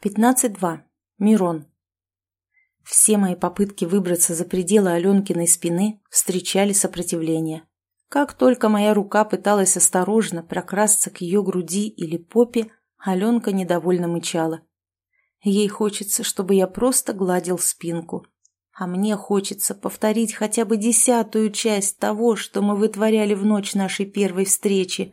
15.2. Мирон. Все мои попытки выбраться за пределы Аленкиной спины встречали сопротивление. Как только моя рука пыталась осторожно прокрасться к ее груди или попе, Аленка недовольно мычала. Ей хочется, чтобы я просто гладил спинку. А мне хочется повторить хотя бы десятую часть того, что мы вытворяли в ночь нашей первой встречи.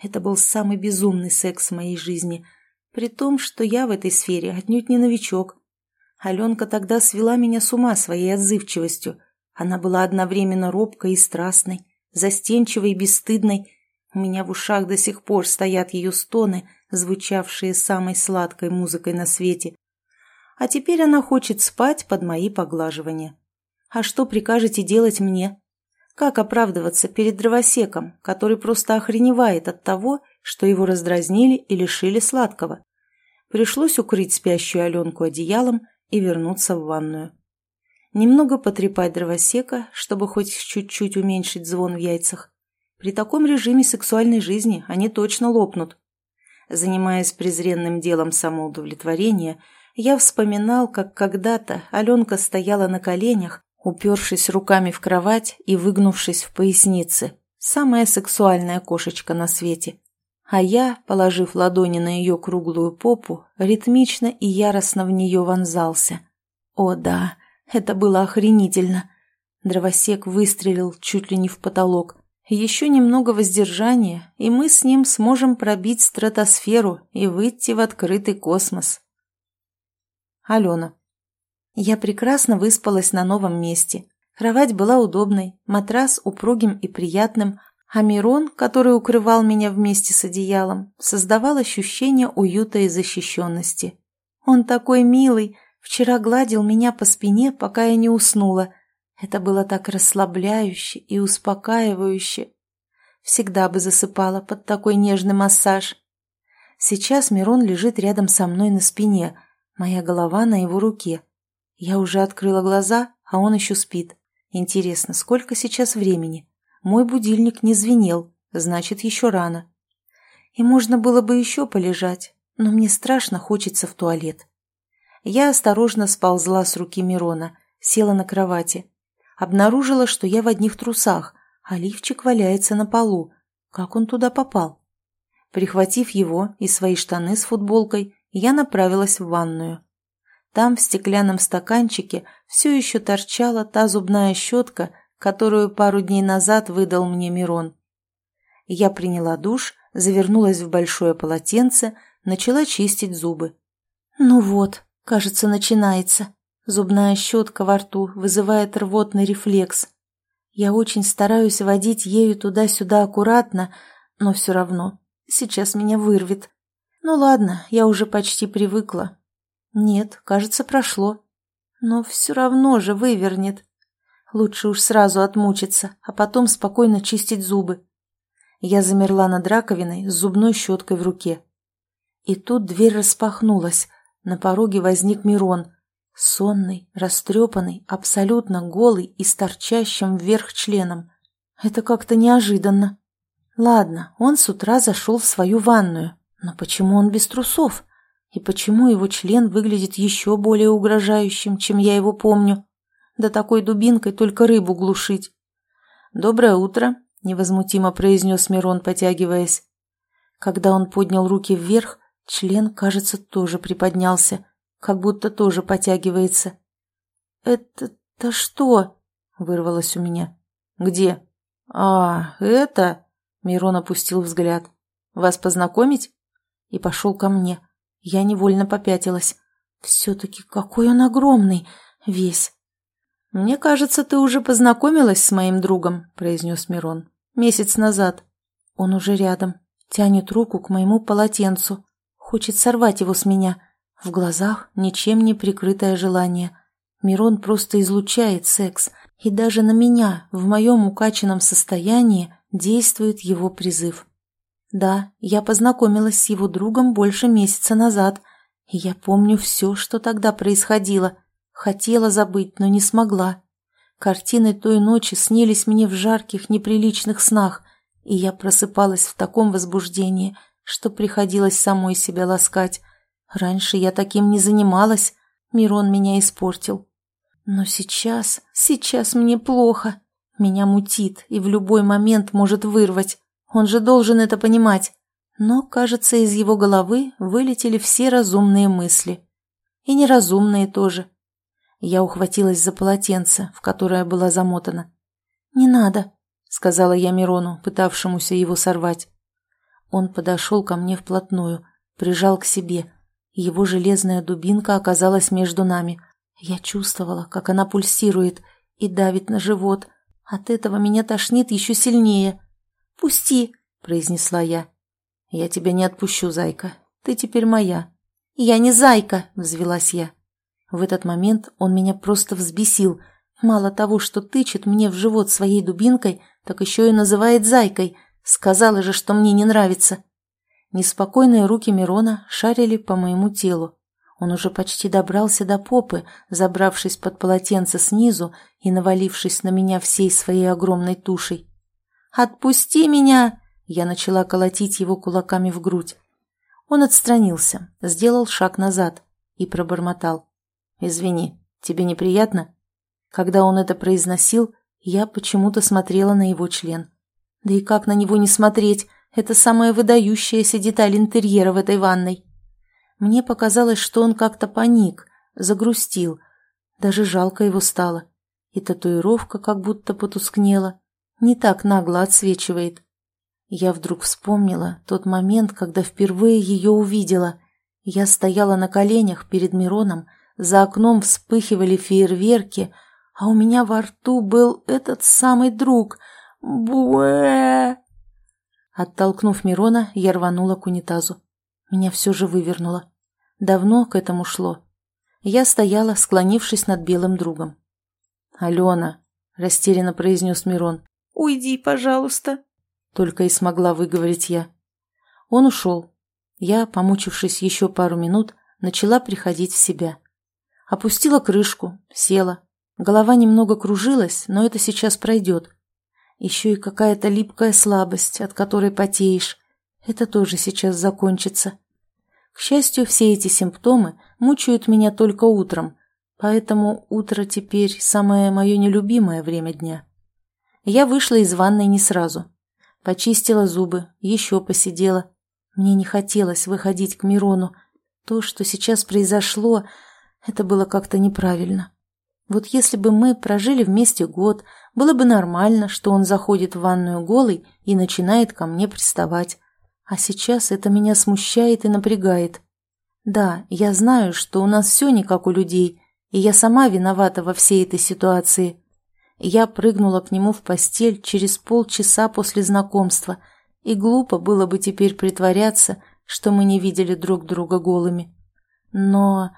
Это был самый безумный секс в моей жизни — при том, что я в этой сфере отнюдь не новичок. Аленка тогда свела меня с ума своей отзывчивостью. Она была одновременно робкой и страстной, застенчивой и бесстыдной. У меня в ушах до сих пор стоят ее стоны, звучавшие самой сладкой музыкой на свете. А теперь она хочет спать под мои поглаживания. А что прикажете делать мне? Как оправдываться перед дровосеком, который просто охреневает от того, что его раздразнили и лишили сладкого. Пришлось укрыть спящую Аленку одеялом и вернуться в ванную. Немного потрепать дровосека, чтобы хоть чуть-чуть уменьшить звон в яйцах. При таком режиме сексуальной жизни они точно лопнут. Занимаясь презренным делом самоудовлетворения, я вспоминал, как когда-то Аленка стояла на коленях, упершись руками в кровать и выгнувшись в пояснице. Самая сексуальная кошечка на свете а я, положив ладони на ее круглую попу, ритмично и яростно в нее вонзался. О да, это было охренительно. Дровосек выстрелил чуть ли не в потолок. Еще немного воздержания, и мы с ним сможем пробить стратосферу и выйти в открытый космос. Алена. Я прекрасно выспалась на новом месте. Кровать была удобной, матрас упругим и приятным, а Мирон, который укрывал меня вместе с одеялом, создавал ощущение уюта и защищенности. Он такой милый, вчера гладил меня по спине, пока я не уснула. Это было так расслабляюще и успокаивающе. Всегда бы засыпала под такой нежный массаж. Сейчас Мирон лежит рядом со мной на спине, моя голова на его руке. Я уже открыла глаза, а он еще спит. Интересно, сколько сейчас времени? Мой будильник не звенел, значит, еще рано. И можно было бы еще полежать, но мне страшно хочется в туалет. Я осторожно сползла с руки Мирона, села на кровати. Обнаружила, что я в одних трусах, а лифчик валяется на полу. Как он туда попал? Прихватив его и свои штаны с футболкой, я направилась в ванную. Там в стеклянном стаканчике все еще торчала та зубная щетка, которую пару дней назад выдал мне Мирон. Я приняла душ, завернулась в большое полотенце, начала чистить зубы. Ну вот, кажется, начинается. Зубная щетка во рту вызывает рвотный рефлекс. Я очень стараюсь водить ею туда-сюда аккуратно, но все равно, сейчас меня вырвет. Ну ладно, я уже почти привыкла. Нет, кажется, прошло. Но все равно же вывернет. Лучше уж сразу отмучиться, а потом спокойно чистить зубы. Я замерла над раковиной с зубной щеткой в руке. И тут дверь распахнулась. На пороге возник Мирон. Сонный, растрепанный, абсолютно голый и с торчащим вверх членом. Это как-то неожиданно. Ладно, он с утра зашел в свою ванную. Но почему он без трусов? И почему его член выглядит еще более угрожающим, чем я его помню? Да такой дубинкой только рыбу глушить. «Доброе утро», — невозмутимо произнес Мирон, потягиваясь. Когда он поднял руки вверх, член, кажется, тоже приподнялся, как будто тоже потягивается. «Это-то что?» — вырвалось у меня. «Где?» «А, это...» — Мирон опустил взгляд. «Вас познакомить?» И пошел ко мне. Я невольно попятилась. «Все-таки какой он огромный! Весь!» «Мне кажется, ты уже познакомилась с моим другом», — произнес Мирон. «Месяц назад». Он уже рядом. Тянет руку к моему полотенцу. Хочет сорвать его с меня. В глазах ничем не прикрытое желание. Мирон просто излучает секс. И даже на меня, в моем укачанном состоянии, действует его призыв. Да, я познакомилась с его другом больше месяца назад. И я помню все, что тогда происходило — Хотела забыть, но не смогла. Картины той ночи снились мне в жарких, неприличных снах, и я просыпалась в таком возбуждении, что приходилось самой себя ласкать. Раньше я таким не занималась, Мирон меня испортил. Но сейчас, сейчас мне плохо. Меня мутит и в любой момент может вырвать. Он же должен это понимать. Но, кажется, из его головы вылетели все разумные мысли. И неразумные тоже. Я ухватилась за полотенце, в которое была замотана. «Не надо», — сказала я Мирону, пытавшемуся его сорвать. Он подошел ко мне вплотную, прижал к себе. Его железная дубинка оказалась между нами. Я чувствовала, как она пульсирует и давит на живот. От этого меня тошнит еще сильнее. «Пусти», — произнесла я. «Я тебя не отпущу, зайка. Ты теперь моя». «Я не зайка», — взвелась я. В этот момент он меня просто взбесил. Мало того, что тычет мне в живот своей дубинкой, так еще и называет зайкой — Сказала же, что мне не нравится. Неспокойные руки Мирона шарили по моему телу. Он уже почти добрался до попы, забравшись под полотенце снизу и навалившись на меня всей своей огромной тушей. «Отпусти меня!» Я начала колотить его кулаками в грудь. Он отстранился, сделал шаг назад и пробормотал. «Извини, тебе неприятно?» Когда он это произносил, я почему-то смотрела на его член. Да и как на него не смотреть? Это самая выдающаяся деталь интерьера в этой ванной. Мне показалось, что он как-то паник, загрустил. Даже жалко его стало. И татуировка как будто потускнела. Не так нагло отсвечивает. Я вдруг вспомнила тот момент, когда впервые ее увидела. Я стояла на коленях перед Мироном, за окном вспыхивали фейерверки, а у меня во рту был этот самый друг — Буэ! Оттолкнув Мирона, я рванула к унитазу. Меня все же вывернуло. Давно к этому шло. Я стояла, склонившись над белым другом. «Алена!» – растерянно произнес Мирон. «Уйди, пожалуйста!» Только и смогла выговорить я. Он ушел. Я, помучившись еще пару минут, начала приходить в себя. Опустила крышку, села. Голова немного кружилась, но это сейчас пройдет. Еще и какая-то липкая слабость, от которой потеешь. Это тоже сейчас закончится. К счастью, все эти симптомы мучают меня только утром, поэтому утро теперь самое мое нелюбимое время дня. Я вышла из ванной не сразу. Почистила зубы, еще посидела. Мне не хотелось выходить к Мирону. То, что сейчас произошло, это было как-то неправильно. Вот если бы мы прожили вместе год, было бы нормально, что он заходит в ванную голый и начинает ко мне приставать. А сейчас это меня смущает и напрягает. Да, я знаю, что у нас все не как у людей, и я сама виновата во всей этой ситуации. Я прыгнула к нему в постель через полчаса после знакомства, и глупо было бы теперь притворяться, что мы не видели друг друга голыми. Но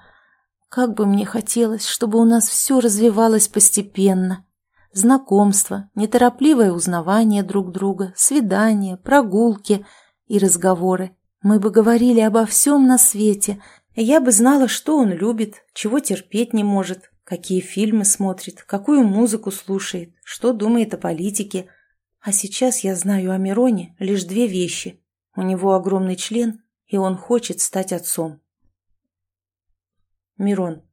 как бы мне хотелось, чтобы у нас все развивалось постепенно. Знакомство, неторопливое узнавание друг друга, свидания, прогулки и разговоры. Мы бы говорили обо всем на свете. Я бы знала, что он любит, чего терпеть не может, какие фильмы смотрит, какую музыку слушает, что думает о политике. А сейчас я знаю о Мироне лишь две вещи. У него огромный член, и он хочет стать отцом. Мирон.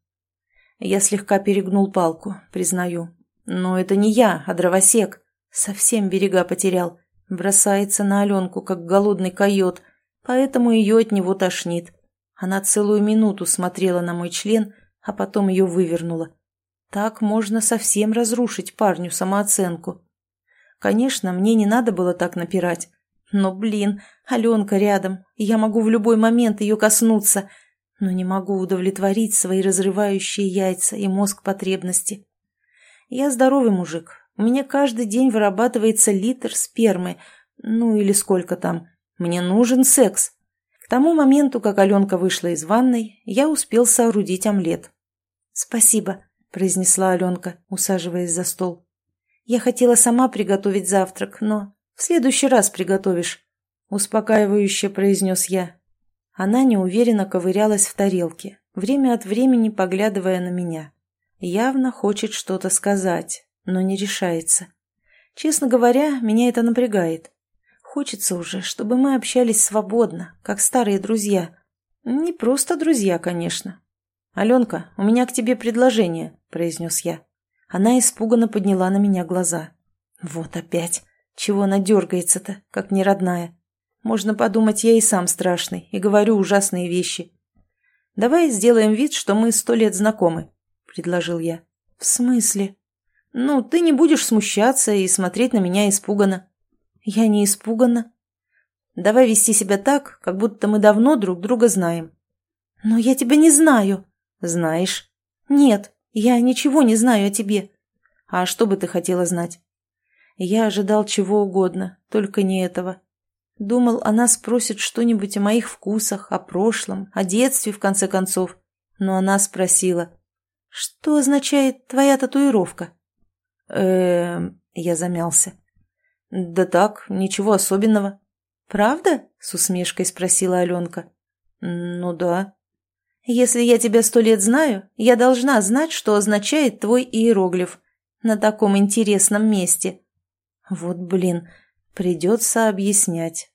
Я слегка перегнул палку, признаю. Но это не я, а дровосек. Совсем берега потерял. Бросается на Аленку, как голодный койот, поэтому ее от него тошнит. Она целую минуту смотрела на мой член, а потом ее вывернула. Так можно совсем разрушить парню самооценку. Конечно, мне не надо было так напирать. Но, блин, Аленка рядом, и я могу в любой момент ее коснуться — но не могу удовлетворить свои разрывающие яйца и мозг потребности. Я здоровый мужик. У меня каждый день вырабатывается литр спермы, ну или сколько там. Мне нужен секс. Тому моменту, как Аленка вышла из ванной, я успел соорудить омлет. «Спасибо», — произнесла Аленка, усаживаясь за стол. «Я хотела сама приготовить завтрак, но в следующий раз приготовишь», — успокаивающе произнес я, она неуверенно ковырялась в тарелке, время от времени поглядывая на меня. Явно хочет что-то сказать, но не решается. Честно говоря, меня это напрягает. Хочется уже, чтобы мы общались свободно, как старые друзья. Не просто друзья, конечно. Аленка, у меня к тебе предложение, произнес я. Она испуганно подняла на меня глаза. Вот опять. Чего она дергается-то, как неродная? Можно подумать, я и сам страшный, и говорю ужасные вещи. «Давай сделаем вид, что мы сто лет знакомы», — предложил я. «В смысле?» «Ну, ты не будешь смущаться и смотреть на меня испуганно». «Я не испуганна». «Давай вести себя так, как будто мы давно друг друга знаем». «Но я тебя не знаю». «Знаешь». «Нет, я ничего не знаю о тебе». «А что бы ты хотела знать?» Я ожидал чего угодно, только не этого. Думал, она спросит что-нибудь о моих вкусах, о прошлом, о детстве, в конце концов. Но она спросила, «Что означает твоя татуировка?» «Эм...» — я замялся. «Да так, ничего особенного». «Правда?» — с усмешкой спросила Аленка. «Ну да». «Если я тебя сто лет знаю, я должна знать, что означает твой иероглиф на таком интересном месте». «Вот блин, придется объяснять».